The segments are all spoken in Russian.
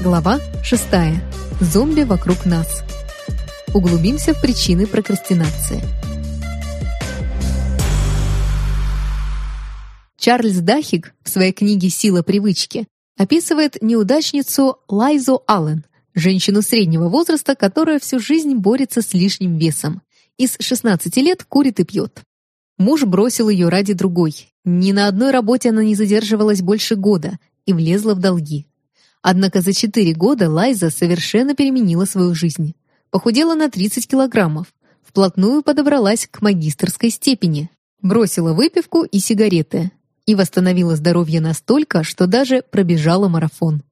Глава 6. Зомби вокруг нас. Углубимся в причины прокрастинации. Чарльз Дахиг в своей книге «Сила привычки» описывает неудачницу Лайзу Аллен, женщину среднего возраста, которая всю жизнь борется с лишним весом. Из 16 лет курит и пьет. Муж бросил ее ради другой. Ни на одной работе она не задерживалась больше года и влезла в долги. Однако за 4 года Лайза совершенно переменила свою жизнь. Похудела на 30 килограммов, вплотную подобралась к магистрской степени, бросила выпивку и сигареты и восстановила здоровье настолько, что даже пробежала марафон.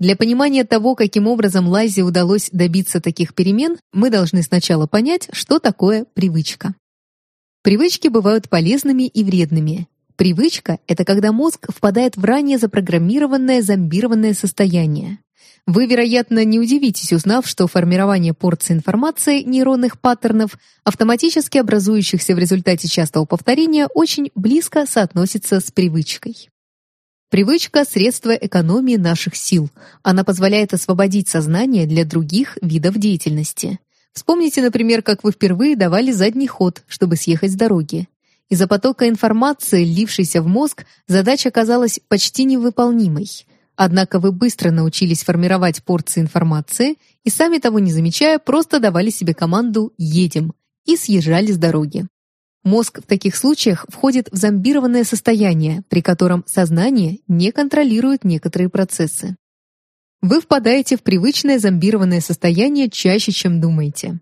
Для понимания того, каким образом Лайзе удалось добиться таких перемен, мы должны сначала понять, что такое привычка. Привычки бывают полезными и вредными, Привычка — это когда мозг впадает в ранее запрограммированное зомбированное состояние. Вы, вероятно, не удивитесь, узнав, что формирование порции информации нейронных паттернов, автоматически образующихся в результате частого повторения, очень близко соотносится с привычкой. Привычка — средство экономии наших сил. Она позволяет освободить сознание для других видов деятельности. Вспомните, например, как вы впервые давали задний ход, чтобы съехать с дороги. Из-за потока информации, лившейся в мозг, задача казалась почти невыполнимой. Однако вы быстро научились формировать порции информации и, сами того не замечая, просто давали себе команду «едем» и съезжали с дороги. Мозг в таких случаях входит в зомбированное состояние, при котором сознание не контролирует некоторые процессы. Вы впадаете в привычное зомбированное состояние чаще, чем думаете.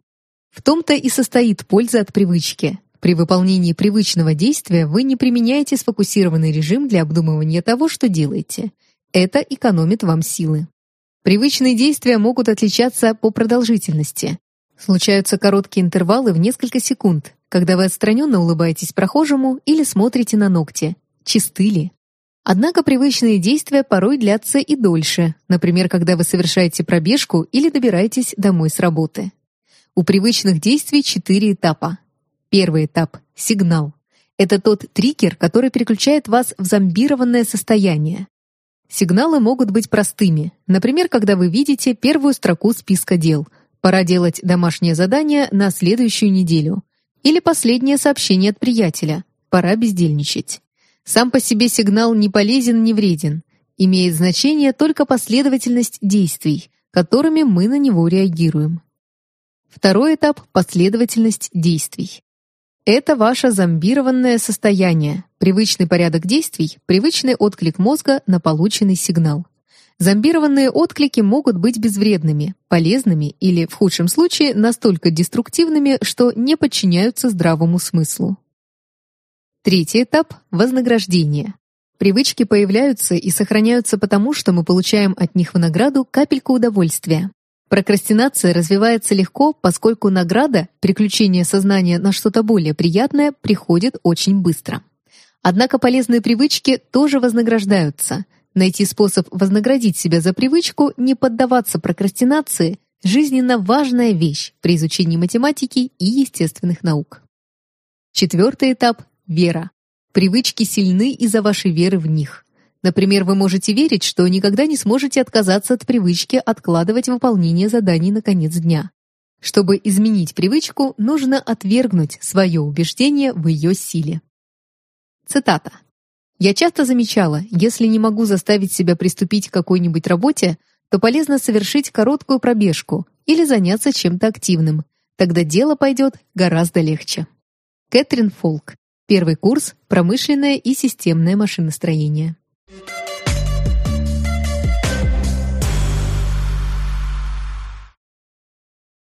В том-то и состоит польза от привычки. При выполнении привычного действия вы не применяете сфокусированный режим для обдумывания того, что делаете. Это экономит вам силы. Привычные действия могут отличаться по продолжительности. Случаются короткие интервалы в несколько секунд, когда вы отстраненно улыбаетесь прохожему или смотрите на ногти. Чисты ли? Однако привычные действия порой длятся и дольше, например, когда вы совершаете пробежку или добираетесь домой с работы. У привычных действий четыре этапа. Первый этап — сигнал. Это тот триггер, который переключает вас в зомбированное состояние. Сигналы могут быть простыми. Например, когда вы видите первую строку списка дел. Пора делать домашнее задание на следующую неделю. Или последнее сообщение от приятеля. Пора бездельничать. Сам по себе сигнал не полезен, не вреден. Имеет значение только последовательность действий, которыми мы на него реагируем. Второй этап — последовательность действий. Это ваше зомбированное состояние, привычный порядок действий, привычный отклик мозга на полученный сигнал. Зомбированные отклики могут быть безвредными, полезными или, в худшем случае, настолько деструктивными, что не подчиняются здравому смыслу. Третий этап — вознаграждение. Привычки появляются и сохраняются потому, что мы получаем от них в награду капельку удовольствия. Прокрастинация развивается легко, поскольку награда, переключение сознания на что-то более приятное, приходит очень быстро. Однако полезные привычки тоже вознаграждаются. Найти способ вознаградить себя за привычку, не поддаваться прокрастинации – жизненно важная вещь при изучении математики и естественных наук. Четвертый этап – вера. Привычки сильны из-за вашей веры в них. Например, вы можете верить, что никогда не сможете отказаться от привычки откладывать выполнение заданий на конец дня. Чтобы изменить привычку, нужно отвергнуть свое убеждение в ее силе. Цитата. «Я часто замечала, если не могу заставить себя приступить к какой-нибудь работе, то полезно совершить короткую пробежку или заняться чем-то активным. Тогда дело пойдет гораздо легче». Кэтрин Фолк. Первый курс «Промышленное и системное машиностроение».